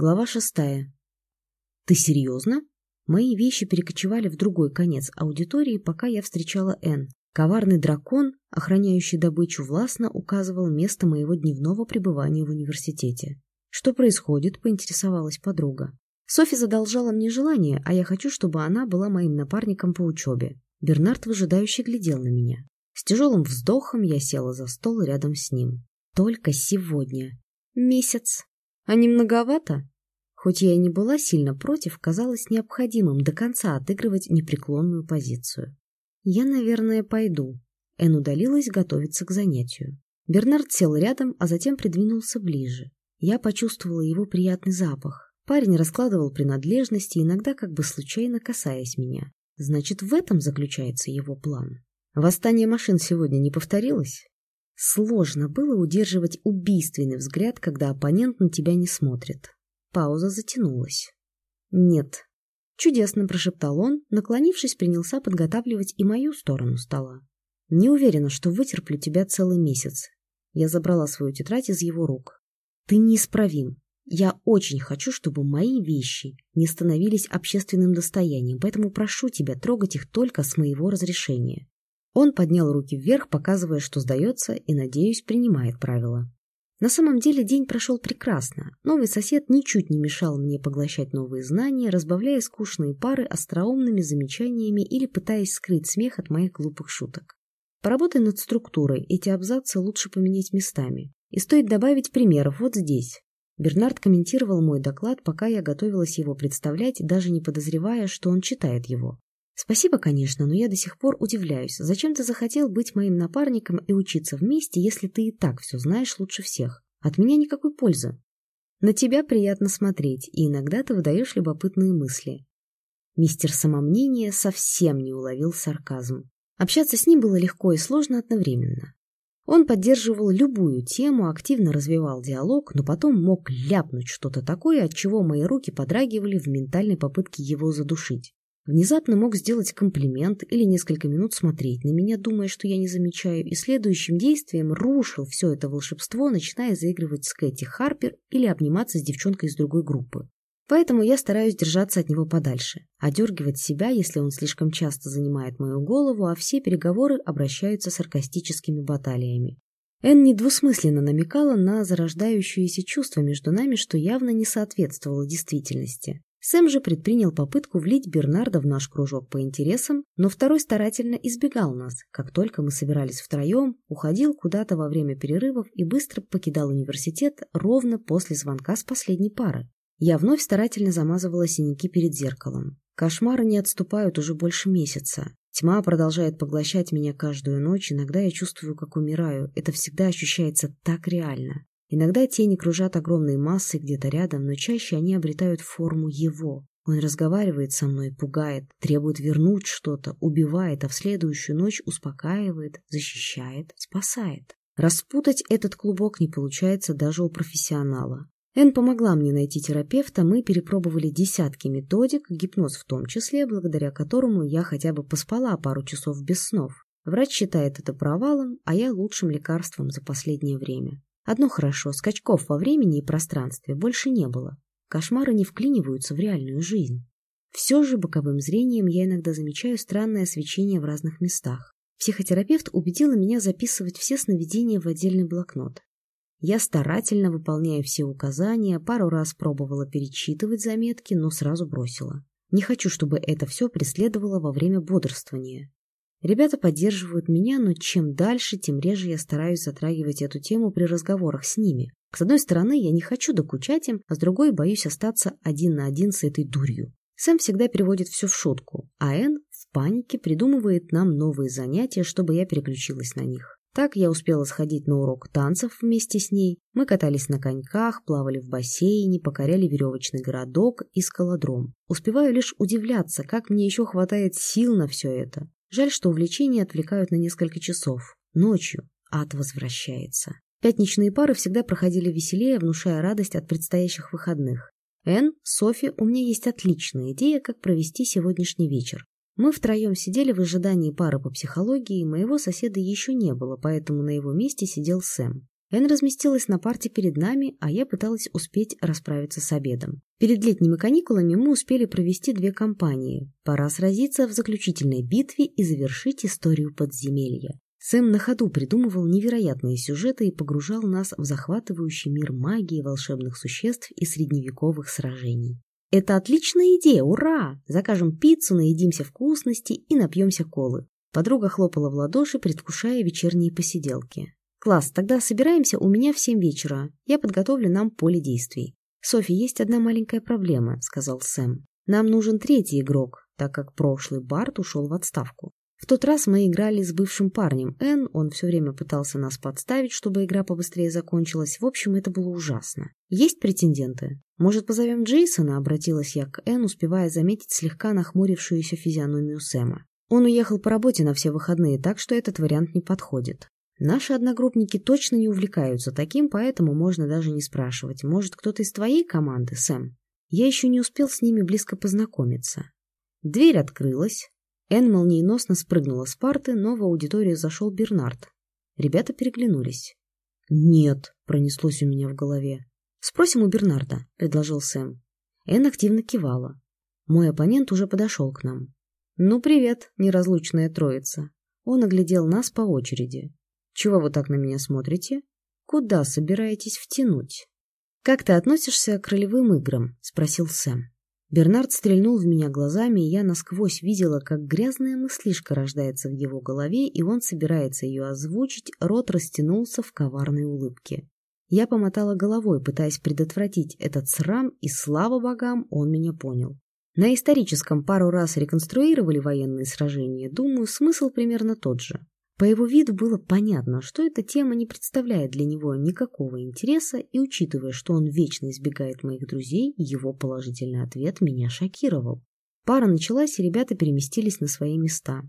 Глава шестая. «Ты серьезно?» Мои вещи перекочевали в другой конец аудитории, пока я встречала Энн. Коварный дракон, охраняющий добычу, властно указывал место моего дневного пребывания в университете. «Что происходит?» — поинтересовалась подруга. Софи задолжала мне желание, а я хочу, чтобы она была моим напарником по учебе. Бернард выжидающе глядел на меня. С тяжелым вздохом я села за стол рядом с ним. Только сегодня. Месяц. А не многовато? Хоть я и не была сильно против, казалось необходимым до конца отыгрывать непреклонную позицию. Я, наверное, пойду. Эн удалилась готовиться к занятию. Бернард сел рядом, а затем придвинулся ближе. Я почувствовала его приятный запах. Парень раскладывал принадлежности, иногда как бы случайно касаясь меня. Значит, в этом заключается его план. Восстание машин сегодня не повторилось? Сложно было удерживать убийственный взгляд, когда оппонент на тебя не смотрит. Пауза затянулась. «Нет». Чудесно прошептал он, наклонившись, принялся подготавливать и мою сторону стола. «Не уверена, что вытерплю тебя целый месяц». Я забрала свою тетрадь из его рук. «Ты неисправим. Я очень хочу, чтобы мои вещи не становились общественным достоянием, поэтому прошу тебя трогать их только с моего разрешения». Он поднял руки вверх, показывая, что сдается и, надеюсь, принимает правила. На самом деле день прошел прекрасно. Новый сосед ничуть не мешал мне поглощать новые знания, разбавляя скучные пары остроумными замечаниями или пытаясь скрыть смех от моих глупых шуток. Поработай над структурой, эти абзацы лучше поменять местами. И стоит добавить примеров вот здесь. Бернард комментировал мой доклад, пока я готовилась его представлять, даже не подозревая, что он читает его. Спасибо, конечно, но я до сих пор удивляюсь, зачем ты захотел быть моим напарником и учиться вместе, если ты и так все знаешь лучше всех? От меня никакой пользы. На тебя приятно смотреть, и иногда ты выдаешь любопытные мысли. Мистер Самомнение совсем не уловил сарказм. Общаться с ним было легко и сложно одновременно. Он поддерживал любую тему, активно развивал диалог, но потом мог ляпнуть что-то такое, от чего мои руки подрагивали в ментальной попытке его задушить. Внезапно мог сделать комплимент или несколько минут смотреть на меня, думая, что я не замечаю, и следующим действием рушил все это волшебство, начиная заигрывать с Кэти Харпер или обниматься с девчонкой из другой группы. Поэтому я стараюсь держаться от него подальше, одергивать себя, если он слишком часто занимает мою голову, а все переговоры обращаются саркастическими баталиями. Энн недвусмысленно намекала на зарождающееся чувство между нами, что явно не соответствовало действительности. Сэм же предпринял попытку влить Бернарда в наш кружок по интересам, но второй старательно избегал нас. Как только мы собирались втроем, уходил куда-то во время перерывов и быстро покидал университет ровно после звонка с последней пары. Я вновь старательно замазывала синяки перед зеркалом. Кошмары не отступают уже больше месяца. Тьма продолжает поглощать меня каждую ночь, иногда я чувствую, как умираю. Это всегда ощущается так реально. Иногда тени кружат огромной массой где-то рядом, но чаще они обретают форму его. Он разговаривает со мной, пугает, требует вернуть что-то, убивает, а в следующую ночь успокаивает, защищает, спасает. Распутать этот клубок не получается даже у профессионала. Эн помогла мне найти терапевта, мы перепробовали десятки методик, гипноз в том числе, благодаря которому я хотя бы поспала пару часов без снов. Врач считает это провалом, а я лучшим лекарством за последнее время. Одно хорошо, скачков во времени и пространстве больше не было. Кошмары не вклиниваются в реальную жизнь. Все же боковым зрением я иногда замечаю странное свечение в разных местах. Психотерапевт убедила меня записывать все сновидения в отдельный блокнот. Я старательно выполняю все указания, пару раз пробовала перечитывать заметки, но сразу бросила. Не хочу, чтобы это все преследовало во время бодрствования. Ребята поддерживают меня, но чем дальше, тем реже я стараюсь затрагивать эту тему при разговорах с ними. С одной стороны, я не хочу докучать им, а с другой боюсь остаться один на один с этой дурью. Сэм всегда переводит все в шутку, а Энн в панике придумывает нам новые занятия, чтобы я переключилась на них. Так я успела сходить на урок танцев вместе с ней. Мы катались на коньках, плавали в бассейне, покоряли веревочный городок и скалодром. Успеваю лишь удивляться, как мне еще хватает сил на все это. Жаль, что увлечения отвлекают на несколько часов. Ночью ад возвращается. Пятничные пары всегда проходили веселее, внушая радость от предстоящих выходных. Эн, Софи, у меня есть отличная идея, как провести сегодняшний вечер. Мы втроем сидели в ожидании пары по психологии, моего соседа еще не было, поэтому на его месте сидел Сэм. Эн разместилась на парте перед нами, а я пыталась успеть расправиться с обедом. Перед летними каникулами мы успели провести две кампании. Пора сразиться в заключительной битве и завершить историю подземелья. Сэм на ходу придумывал невероятные сюжеты и погружал нас в захватывающий мир магии, волшебных существ и средневековых сражений. «Это отличная идея! Ура! Закажем пиццу, наедимся вкусности и напьемся колы». Подруга хлопала в ладоши, предвкушая вечерние посиделки. «Класс, тогда собираемся у меня в семь вечера. Я подготовлю нам поле действий». «Софи, есть одна маленькая проблема», — сказал Сэм. «Нам нужен третий игрок, так как прошлый Барт ушел в отставку. В тот раз мы играли с бывшим парнем Н, он все время пытался нас подставить, чтобы игра побыстрее закончилась. В общем, это было ужасно. Есть претенденты? Может, позовем Джейсона? Обратилась я к Н, успевая заметить слегка нахмурившуюся физиономию Сэма. Он уехал по работе на все выходные, так что этот вариант не подходит. Наши одногруппники точно не увлекаются таким, поэтому можно даже не спрашивать. Может, кто-то из твоей команды, Сэм? Я еще не успел с ними близко познакомиться. Дверь открылась. Энн молниеносно спрыгнула с парты, но в аудиторию зашел Бернард. Ребята переглянулись. «Нет», — пронеслось у меня в голове. «Спросим у Бернарда», — предложил Сэм. Энн активно кивала. Мой оппонент уже подошел к нам. «Ну, привет, неразлучная троица». Он оглядел нас по очереди. «Чего вы так на меня смотрите? Куда собираетесь втянуть?» «Как ты относишься к ролевым играм?» — спросил Сэм. Бернард стрельнул в меня глазами, и я насквозь видела, как грязная мыслишка рождается в его голове, и он собирается ее озвучить, рот растянулся в коварной улыбке. Я помотала головой, пытаясь предотвратить этот срам, и, слава богам, он меня понял. На историческом пару раз реконструировали военные сражения, думаю, смысл примерно тот же. По его виду было понятно, что эта тема не представляет для него никакого интереса, и учитывая, что он вечно избегает моих друзей, его положительный ответ меня шокировал. Пара началась, и ребята переместились на свои места.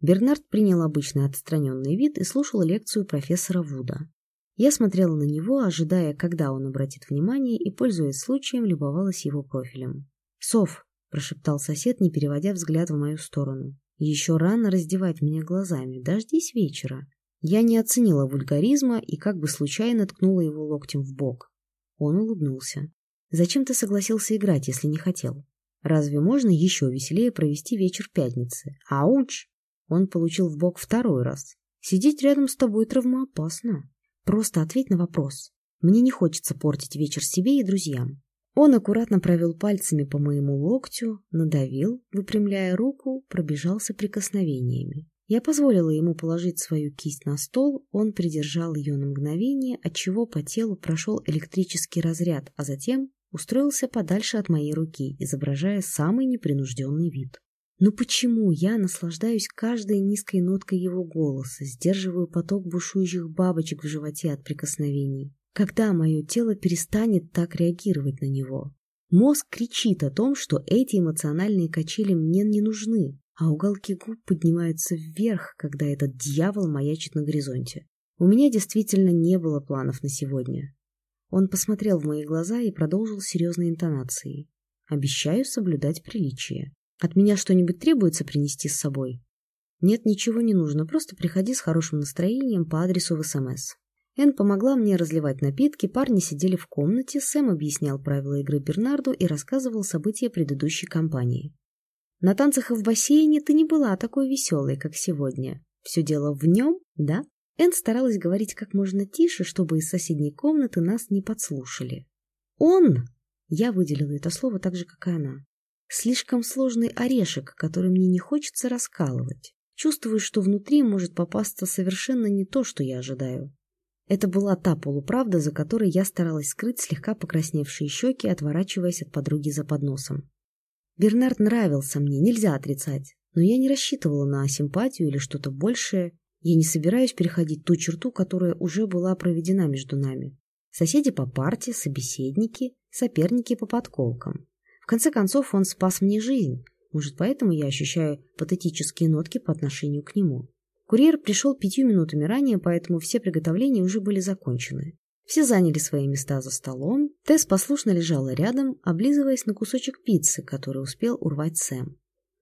Бернард принял обычный отстраненный вид и слушал лекцию профессора Вуда. Я смотрела на него, ожидая, когда он обратит внимание, и, пользуясь случаем, любовалась его профилем. «Сов», – прошептал сосед, не переводя взгляд в мою сторону. Еще рано раздевать меня глазами, дождись вечера. Я не оценила вульгаризма и как бы случайно ткнула его локтем в бок. Он улыбнулся. «Зачем ты согласился играть, если не хотел? Разве можно еще веселее провести вечер пятницы? Ауч!» Он получил в бок второй раз. «Сидеть рядом с тобой травмоопасно. Просто ответь на вопрос. Мне не хочется портить вечер себе и друзьям. Он аккуратно провел пальцами по моему локтю, надавил, выпрямляя руку, пробежался прикосновениями. Я позволила ему положить свою кисть на стол, он придержал ее на мгновение, отчего по телу прошел электрический разряд, а затем устроился подальше от моей руки, изображая самый непринужденный вид. Но почему я наслаждаюсь каждой низкой ноткой его голоса, сдерживаю поток бушующих бабочек в животе от прикосновений? Когда мое тело перестанет так реагировать на него. Мозг кричит о том, что эти эмоциональные качели мне не нужны, а уголки губ поднимаются вверх, когда этот дьявол маячит на горизонте. У меня действительно не было планов на сегодня. Он посмотрел в мои глаза и продолжил серьезной интонацией. «Обещаю соблюдать приличие. От меня что-нибудь требуется принести с собой?» «Нет, ничего не нужно, просто приходи с хорошим настроением по адресу в СМС». Эн помогла мне разливать напитки, парни сидели в комнате, Сэм объяснял правила игры Бернарду и рассказывал события предыдущей кампании. «На танцах и в бассейне ты не была такой веселой, как сегодня. Все дело в нем, да?» Эн старалась говорить как можно тише, чтобы из соседней комнаты нас не подслушали. «Он!» Я выделила это слово так же, как и она. «Слишком сложный орешек, который мне не хочется раскалывать. Чувствую, что внутри может попасться совершенно не то, что я ожидаю. Это была та полуправда, за которой я старалась скрыть слегка покрасневшие щеки, отворачиваясь от подруги за подносом. Бернард нравился мне, нельзя отрицать, но я не рассчитывала на симпатию или что-то большее. Я не собираюсь переходить ту черту, которая уже была проведена между нами. Соседи по парте, собеседники, соперники по подколкам. В конце концов, он спас мне жизнь. Может, поэтому я ощущаю патетические нотки по отношению к нему. Курьер пришел пятью минутами ранее, поэтому все приготовления уже были закончены. Все заняли свои места за столом. Тесс послушно лежала рядом, облизываясь на кусочек пиццы, который успел урвать Сэм.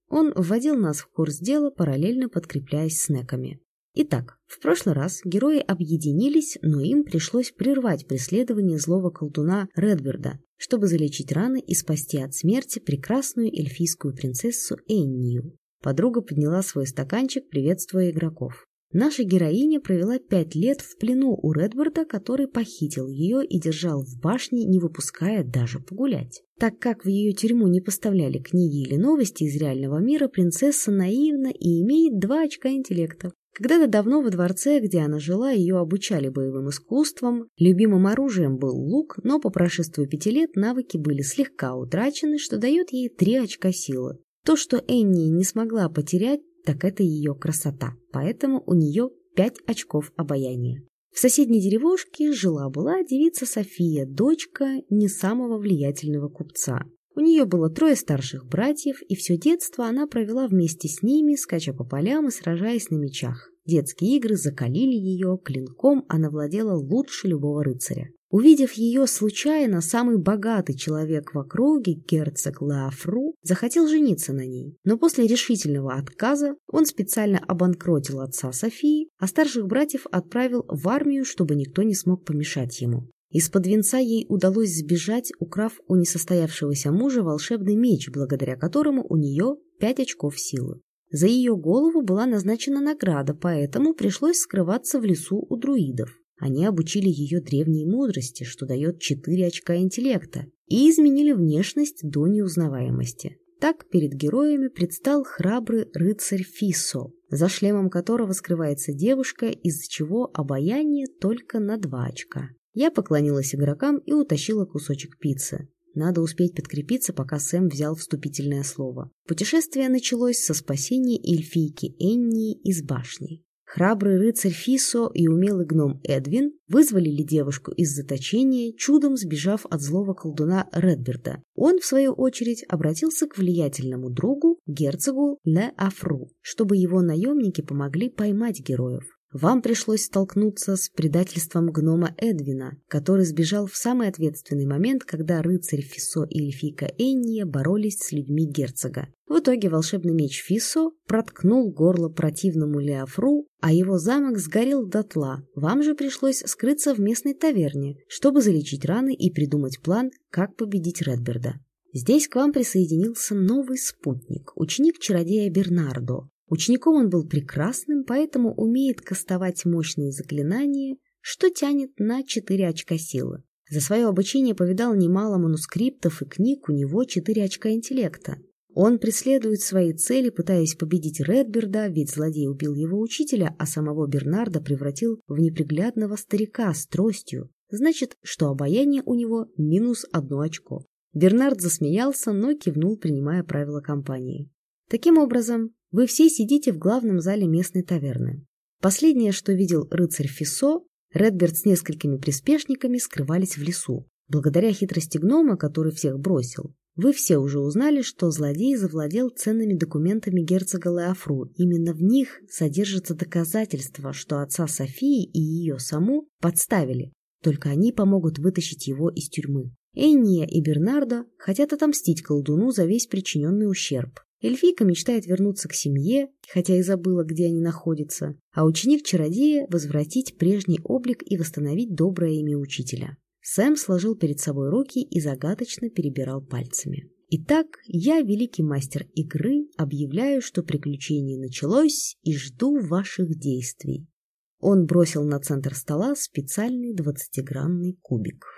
Он вводил нас в курс дела, параллельно подкрепляясь снеками. Итак, в прошлый раз герои объединились, но им пришлось прервать преследование злого колдуна Редберда, чтобы залечить раны и спасти от смерти прекрасную эльфийскую принцессу Эннию. Подруга подняла свой стаканчик, приветствуя игроков. Наша героиня провела пять лет в плену у Редберда, который похитил ее и держал в башне, не выпуская даже погулять. Так как в ее тюрьму не поставляли книги или новости из реального мира, принцесса наивна и имеет два очка интеллекта. Когда-то давно во дворце, где она жила, ее обучали боевым искусствам. Любимым оружием был лук, но по прошествию пяти лет навыки были слегка утрачены, что дает ей три очка силы. То, что Энни не смогла потерять, так это ее красота, поэтому у нее пять очков обаяния. В соседней деревушке жила-была девица София, дочка не самого влиятельного купца. У нее было трое старших братьев, и все детство она провела вместе с ними, скача по полям и сражаясь на мечах. Детские игры закалили ее, клинком она владела лучше любого рыцаря. Увидев ее случайно, самый богатый человек в округе, герцог Лафру, захотел жениться на ней. Но после решительного отказа он специально обанкротил отца Софии, а старших братьев отправил в армию, чтобы никто не смог помешать ему. Из-под венца ей удалось сбежать, украв у несостоявшегося мужа волшебный меч, благодаря которому у нее пять очков силы. За ее голову была назначена награда, поэтому пришлось скрываться в лесу у друидов. Они обучили ее древней мудрости, что дает 4 очка интеллекта, и изменили внешность до неузнаваемости. Так перед героями предстал храбрый рыцарь Фисо, за шлемом которого скрывается девушка, из-за чего обаяние только на 2 очка. Я поклонилась игрокам и утащила кусочек пиццы. Надо успеть подкрепиться, пока Сэм взял вступительное слово. Путешествие началось со спасения эльфийки Энни из башни. Храбрый рыцарь Фисо и умелый гном Эдвин вызволили девушку из заточения, чудом сбежав от злого колдуна Редберда. Он, в свою очередь, обратился к влиятельному другу, герцогу Ле Афру, чтобы его наемники помогли поймать героев. Вам пришлось столкнуться с предательством гнома Эдвина, который сбежал в самый ответственный момент, когда рыцарь Фисо и эльфийка Энния боролись с людьми герцога. В итоге волшебный меч Фисо проткнул горло противному Леофру, а его замок сгорел дотла. Вам же пришлось скрыться в местной таверне, чтобы залечить раны и придумать план, как победить Редберда. Здесь к вам присоединился новый спутник, ученик чародея Бернардо, Учеником он был прекрасным, поэтому умеет кастовать мощные заклинания, что тянет на 4 очка силы. За свое обучение повидал немало манускриптов и книг, у него 4 очка интеллекта. Он преследует свои цели, пытаясь победить Редберда, ведь злодей убил его учителя, а самого Бернарда превратил в неприглядного старика с тростью. Значит, что обаяние у него минус одно очко. Бернард засмеялся, но кивнул, принимая правила компании. Таким образом, вы все сидите в главном зале местной таверны. Последнее, что видел рыцарь Фисо, Редберт с несколькими приспешниками скрывались в лесу. Благодаря хитрости гнома, который всех бросил, вы все уже узнали, что злодей завладел ценными документами герцога Леофру. Именно в них содержатся доказательства, что отца Софии и ее саму подставили. Только они помогут вытащить его из тюрьмы. Энния и Бернардо хотят отомстить колдуну за весь причиненный ущерб. Эльфийка мечтает вернуться к семье, хотя и забыла, где они находятся, а ученик-чародея — возвратить прежний облик и восстановить доброе имя учителя. Сэм сложил перед собой руки и загадочно перебирал пальцами. Итак, я, великий мастер игры, объявляю, что приключение началось и жду ваших действий. Он бросил на центр стола специальный двадцатигранный кубик.